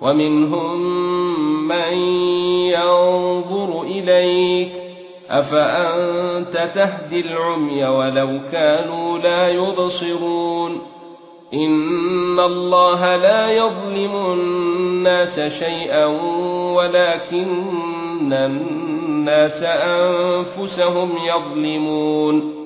ومنهم من ينظر إليك أفأنت تهدي العمي ولو كانوا لا يبصرون إن الله لا يظلم الناس شيئا ولكن الناس أنفسهم يظلمون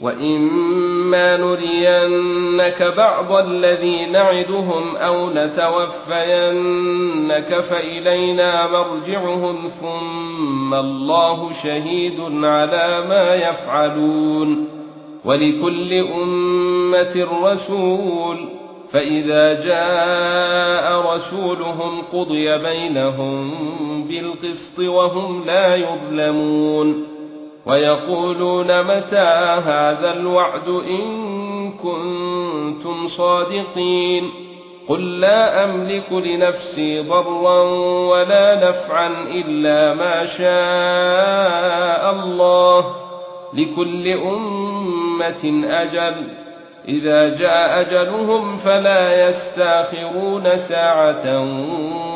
وَإِمَّا نُرِيَنَّكَ بَعْضَ الَّذِي نَعِدُهُمْ أَوْ نَتَوَفَّيَنَّكَ فَإِلَيْنَا مَرْجِعُهُمْ ثُمَّ اللَّهُ شَهِيدٌ عَلَى مَا يَفْعَلُونَ وَلِكُلِّ أُمَّةٍ رَسُولٌ فَإِذَا جَاءَ رَسُولُهُمْ قُضِيَ بَيْنَهُم بِالْقِسْطِ وَهُمْ لا يُظْلَمُونَ وَيَقُولُونَ مَتَى هَذَا الْوَعْدُ إِن كُنتُمْ صَادِقِينَ قُل لَّا أَمْلِكُ لِنَفْسِي ضَرًّا وَلَا نَفْعًا إِلَّا مَا شَاءَ اللَّهُ لِكُلِّ أُمَّةٍ أَجَلٌ إِذَا جَاءَ أَجَلُهُمْ فَلَا يَسْتَأْخِرُونَ سَاعَةً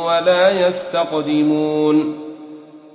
وَلَا يَسْتَقْدِمُونَ